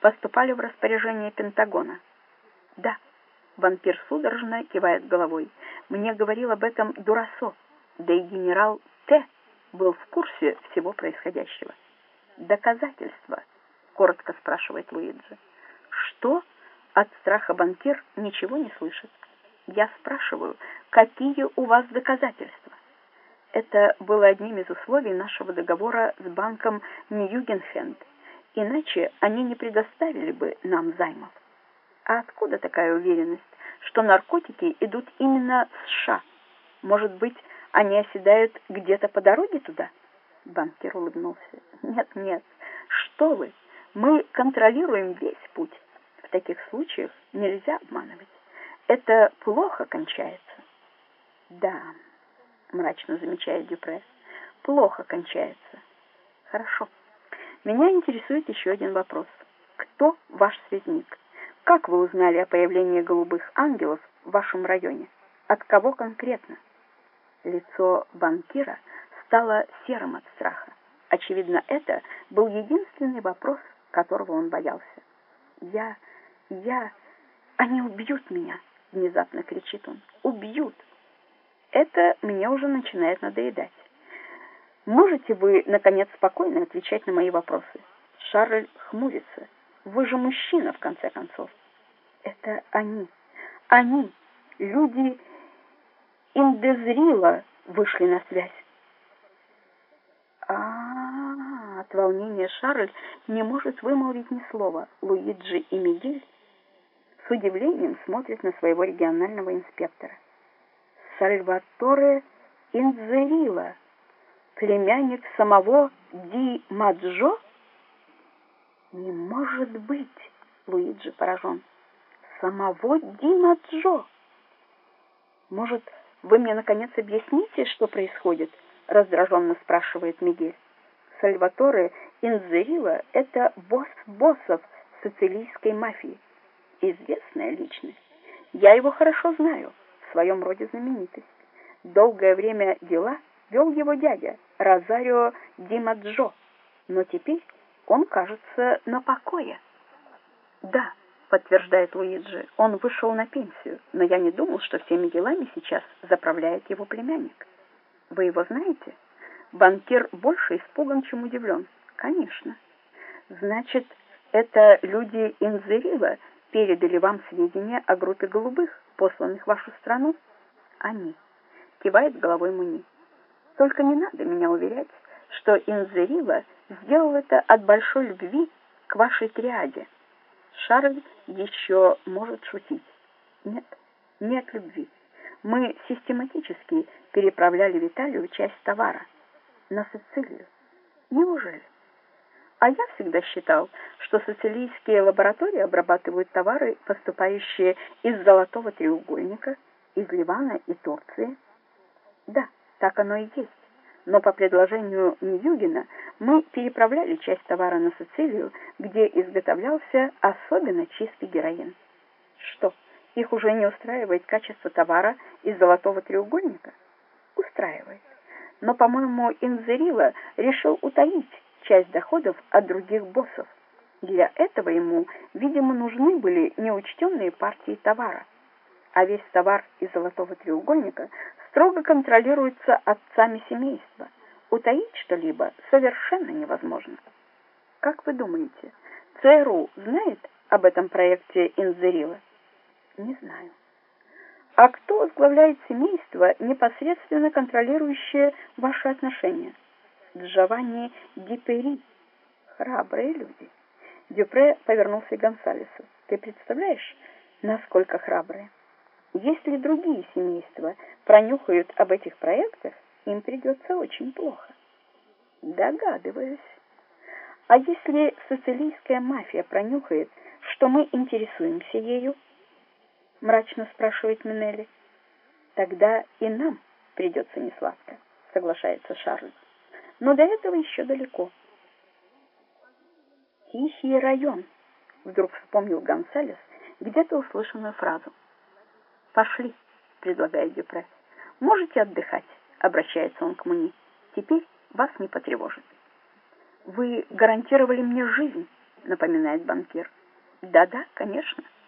поступали в распоряжение Пентагона. Да, вампир судорожно кивает головой. Мне говорил об этом Дурасо, да и генерал Т. был в курсе всего происходящего. Доказательства, коротко спрашивает Луиджи. Что? От страха банкир ничего не слышит. Я спрашиваю, какие у вас доказательства? Это было одним из условий нашего договора с банком Ньюгенхенд. Иначе они не предоставили бы нам займов. А откуда такая уверенность, что наркотики идут именно с США? Может быть, они оседают где-то по дороге туда? Банкир улыбнулся. Нет, нет, что вы, мы контролируем весь путь. В таких случаях нельзя обманывать. Это плохо кончается. Да, мрачно замечает Дюпре. Плохо кончается. Хорошо. Меня интересует еще один вопрос. Кто ваш связник? Как вы узнали о появлении голубых ангелов в вашем районе? От кого конкретно? Лицо банкира стало серым от страха. Очевидно, это был единственный вопрос, которого он боялся. «Я... я... они убьют меня!» — внезапно кричит он. «Убьют!» Это мне уже начинает надоедать. Можете вы, наконец, спокойно отвечать на мои вопросы? Шарль хмурится. Вы же мужчина, в конце концов. Это они. Они, люди Индезрила, вышли на связь. А, От волнения Шарль не может вымолвить ни слова. Луиджи и Мигель с удивлением смотрят на своего регионального инспектора. Сальваторе Инзерила, племянник самого Ди Маджо? Не может быть, Луиджи поражен. Самого Ди Маджо? Может, вы мне наконец объясните, что происходит? раздраженно спрашивает Мигель. Сальваторе Инзерила — это босс боссов сицилийской мафии. Известная личность. Я его хорошо знаю в своем роде знаменитость. Долгое время дела вел его дядя Розарио Димаджо, но теперь он, кажется, на покое. Да, подтверждает Луиджи, он вышел на пенсию, но я не думал, что всеми делами сейчас заправляет его племянник. Вы его знаете? Банкир больше испуган, чем удивлен. Конечно. Значит, это люди Инзерила передали вам сведения о группе голубых, посланных в вашу страну? Они. Кивает головой Муни. Только не надо меня уверять, что Инзерила сделал это от большой любви к вашей триаде. Шарль еще может шутить. Нет, не от любви. Мы систематически переправляли в Италию часть товара на Сицилию. Неужели? А я всегда считал, что сицилийские лаборатории обрабатывают товары, поступающие из Золотого треугольника, из Ливана и Турции. Да, так оно и есть. Но по предложению Ньюгена мы переправляли часть товара на Сицилию, где изготовлялся особенно чистый героин. Что, их уже не устраивает качество товара из Золотого треугольника? Устраивает. Но, по-моему, Инзерила решил утаить часть доходов от других боссов. Для этого ему, видимо, нужны были неучтенные партии товара. А весь товар из золотого треугольника строго контролируется отцами семейства. Утаить что-либо совершенно невозможно. Как вы думаете, ЦРУ знает об этом проекте Инзерила? Не знаю. А кто возглавляет семейство, непосредственно контролирующее ваши отношения? Джованни Дипери. Храбрые люди. Дюпре повернулся к Гонсалесу. Ты представляешь, насколько храбрые? Если другие семейства пронюхают об этих проектах, им придется очень плохо. Догадываюсь. А если сицилийская мафия пронюхает, что мы интересуемся ею? Мрачно спрашивает Минелли. Тогда и нам придется несладко, соглашается Шарль но до этого еще далеко. «Тихий район», — вдруг вспомнил Гонсалес где-то услышанную фразу. «Пошли», — предлагает Дюпре. «Можете отдыхать», — обращается он к Муни. «Теперь вас не потревожит». «Вы гарантировали мне жизнь», напоминает банкир. Да-да, конечно.